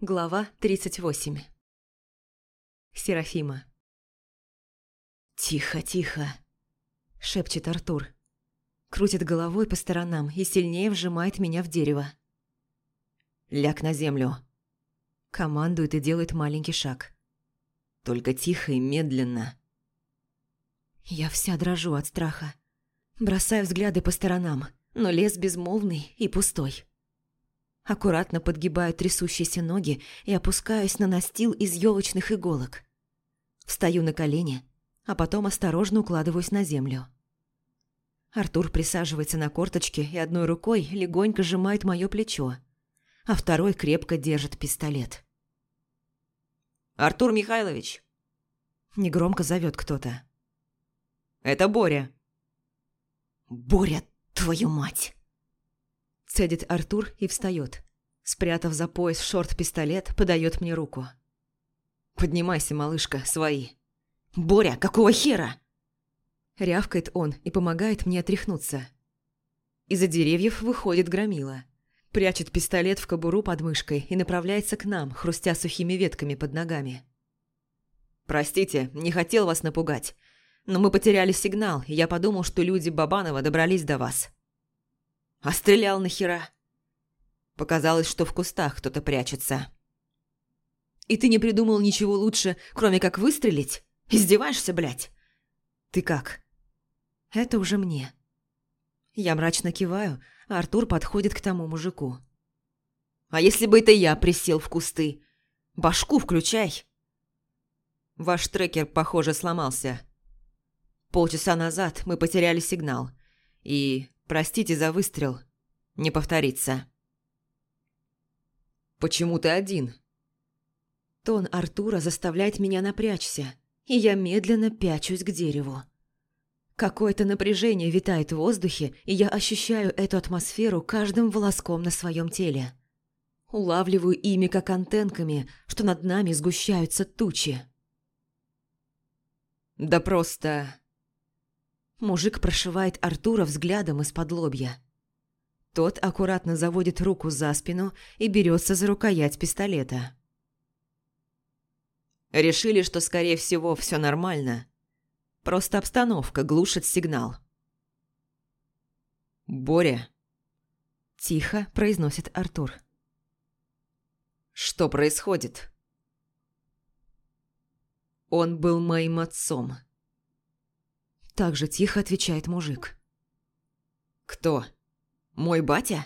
Глава 38 Серафима «Тихо, тихо!» – шепчет Артур. Крутит головой по сторонам и сильнее вжимает меня в дерево. «Ляг на землю!» Командует и делает маленький шаг. Только тихо и медленно. Я вся дрожу от страха. Бросаю взгляды по сторонам, но лес безмолвный и пустой. Аккуратно подгибаю трясущиеся ноги и опускаюсь на настил из елочных иголок. Встаю на колени, а потом осторожно укладываюсь на землю. Артур присаживается на корточке и одной рукой легонько сжимает мое плечо, а второй крепко держит пистолет. «Артур Михайлович!» Негромко зовет кто-то. «Это Боря!» «Боря, твою мать!» Цедит Артур и встает. Спрятав за пояс шорт-пистолет, подает мне руку. «Поднимайся, малышка, свои!» «Боря, какого хера?» Рявкает он и помогает мне отряхнуться. Из-за деревьев выходит громила. Прячет пистолет в кобуру под мышкой и направляется к нам, хрустя сухими ветками под ногами. «Простите, не хотел вас напугать, но мы потеряли сигнал, и я подумал, что люди Бабанова добрались до вас». «А стрелял нахера?» Показалось, что в кустах кто-то прячется. «И ты не придумал ничего лучше, кроме как выстрелить? Издеваешься, блядь?» «Ты как?» Это уже мне. Я мрачно киваю, а Артур подходит к тому мужику. «А если бы это я присел в кусты? Башку включай!» Ваш трекер, похоже, сломался. Полчаса назад мы потеряли сигнал. И, простите за выстрел, не повторится. «Почему ты один?» Тон Артура заставляет меня напрячься, и я медленно пячусь к дереву. Какое-то напряжение витает в воздухе, и я ощущаю эту атмосферу каждым волоском на своем теле. Улавливаю ими как антенками, что над нами сгущаются тучи. «Да просто...» Мужик прошивает Артура взглядом из-под лобья. Тот аккуратно заводит руку за спину и берется за рукоять пистолета. Решили, что, скорее всего, все нормально, Просто обстановка глушит сигнал. «Боря!» – тихо произносит Артур. «Что происходит?» «Он был моим отцом». Так же тихо отвечает мужик. «Кто? Мой батя?»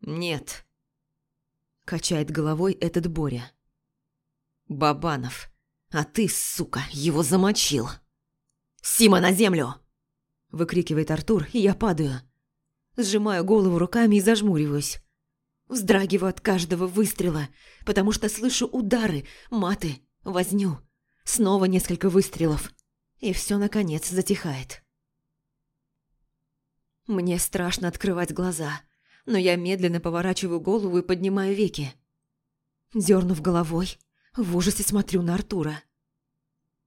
«Нет», – качает головой этот Боря. «Бабанов, а ты, сука, его замочил!» «Сима, на землю!» Выкрикивает Артур, и я падаю. Сжимаю голову руками и зажмуриваюсь. Вздрагиваю от каждого выстрела, потому что слышу удары, маты, возню. Снова несколько выстрелов. И все, наконец, затихает. Мне страшно открывать глаза, но я медленно поворачиваю голову и поднимаю веки. Дернув головой, в ужасе смотрю на Артура.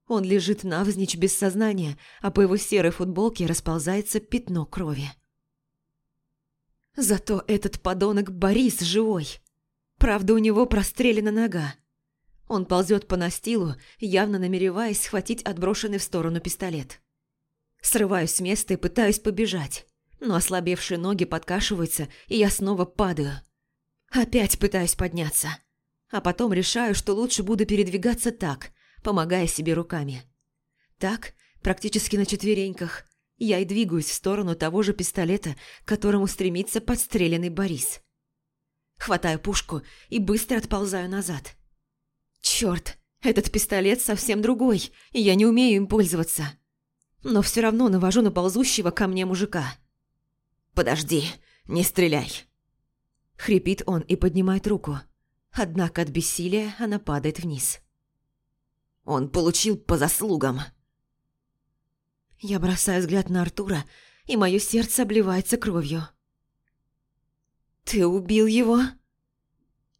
Он лежит навзничь без сознания, а по его серой футболке расползается пятно крови. Зато этот подонок Борис живой. Правда, у него прострелена нога. Он ползет по настилу, явно намереваясь схватить отброшенный в сторону пистолет. Срываюсь с места и пытаюсь побежать, но ослабевшие ноги подкашиваются, и я снова падаю. Опять пытаюсь подняться. А потом решаю, что лучше буду передвигаться так, помогая себе руками. Так, практически на четвереньках, я и двигаюсь в сторону того же пистолета, к которому стремится подстреленный Борис. Хватаю пушку и быстро отползаю назад. Черт, этот пистолет совсем другой, и я не умею им пользоваться. Но все равно навожу на ползущего ко мне мужика. «Подожди, не стреляй!» Хрипит он и поднимает руку. Однако от бессилия она падает вниз. Он получил по заслугам. Я бросаю взгляд на Артура, и мое сердце обливается кровью. «Ты убил его?»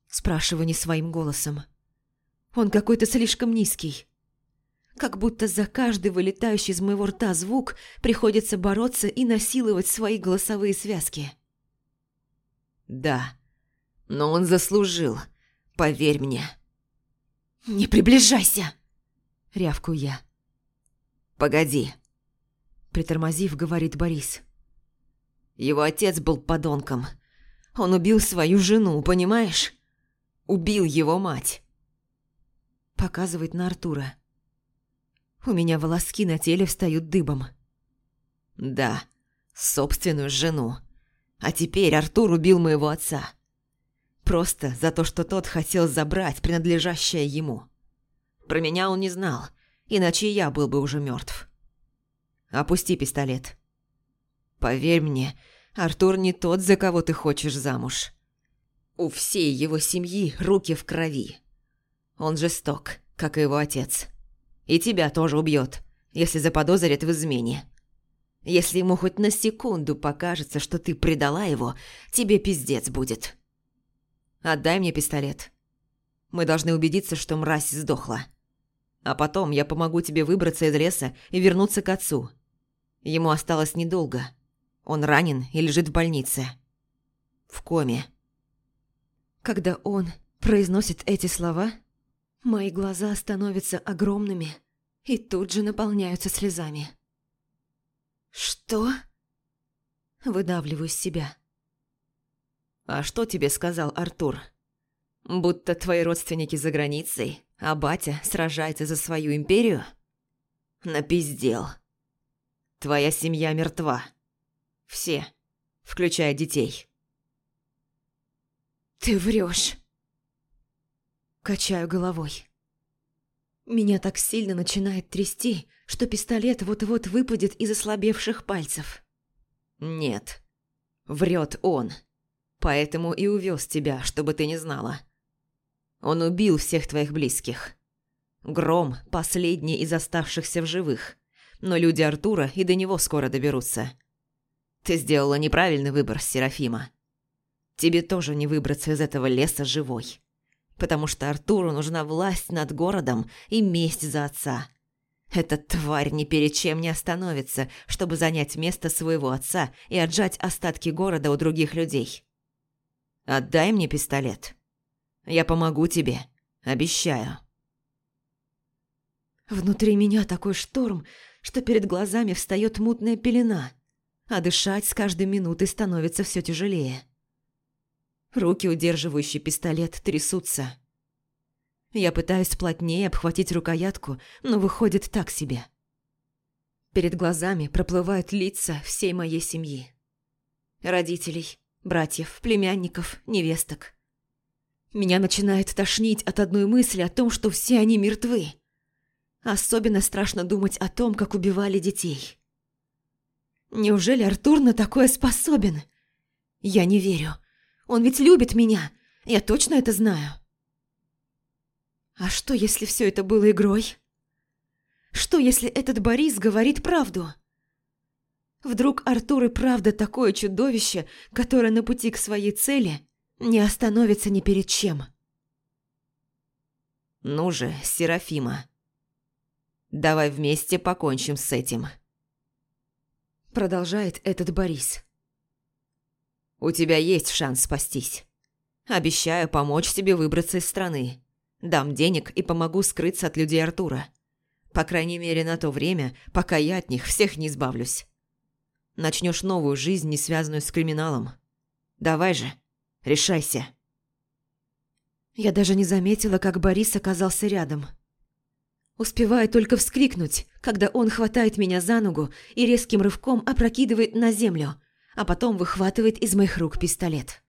Спрашиваю не своим голосом. Он какой-то слишком низкий. Как будто за каждый вылетающий из моего рта звук приходится бороться и насиловать свои голосовые связки. «Да, но он заслужил. Поверь мне. «Не приближайся!» – рявкую я. Погоди. Притормозив, говорит Борис. Его отец был подонком. Он убил свою жену, понимаешь? Убил его мать. Показывает на Артура. У меня волоски на теле встают дыбом. Да, собственную жену. А теперь Артур убил моего отца. Просто за то, что тот хотел забрать принадлежащее ему. Про меня он не знал, иначе я был бы уже мертв. Опусти пистолет. Поверь мне, Артур не тот, за кого ты хочешь замуж. У всей его семьи руки в крови. Он жесток, как и его отец. И тебя тоже убьет, если заподозрит в измене. Если ему хоть на секунду покажется, что ты предала его, тебе пиздец будет. Отдай мне пистолет. Мы должны убедиться, что мразь сдохла. А потом я помогу тебе выбраться из леса и вернуться к отцу. Ему осталось недолго. Он ранен и лежит в больнице. В коме. Когда он произносит эти слова, мои глаза становятся огромными и тут же наполняются слезами. «Что?» Выдавливаю из себя. «А что тебе сказал Артур? Будто твои родственники за границей, а батя сражается за свою империю? Напиздел. Твоя семья мертва. Все, включая детей». «Ты врешь. Качаю головой. Меня так сильно начинает трясти, что пистолет вот-вот выпадет из ослабевших пальцев. «Нет, врет он. Поэтому и увез тебя, чтобы ты не знала. Он убил всех твоих близких. Гром – последний из оставшихся в живых, но люди Артура и до него скоро доберутся. Ты сделала неправильный выбор, Серафима. Тебе тоже не выбраться из этого леса живой» потому что Артуру нужна власть над городом и месть за отца. Эта тварь ни перед чем не остановится, чтобы занять место своего отца и отжать остатки города у других людей. Отдай мне пистолет. Я помогу тебе, обещаю. Внутри меня такой шторм, что перед глазами встает мутная пелена, а дышать с каждой минутой становится все тяжелее. Руки, удерживающие пистолет, трясутся. Я пытаюсь плотнее обхватить рукоятку, но выходит так себе. Перед глазами проплывают лица всей моей семьи. Родителей, братьев, племянников, невесток. Меня начинает тошнить от одной мысли о том, что все они мертвы. Особенно страшно думать о том, как убивали детей. Неужели Артур на такое способен? Я не верю. Он ведь любит меня. Я точно это знаю. А что, если все это было игрой? Что, если этот Борис говорит правду? Вдруг Артур и правда такое чудовище, которое на пути к своей цели не остановится ни перед чем? Ну же, Серафима, давай вместе покончим с этим. Продолжает этот Борис. У тебя есть шанс спастись. Обещаю помочь тебе выбраться из страны. Дам денег и помогу скрыться от людей Артура. По крайней мере, на то время, пока я от них всех не избавлюсь. Начнешь новую жизнь, не связанную с криминалом. Давай же, решайся. Я даже не заметила, как Борис оказался рядом. Успеваю только вскрикнуть, когда он хватает меня за ногу и резким рывком опрокидывает на землю – а потом выхватывает из моих рук пистолет.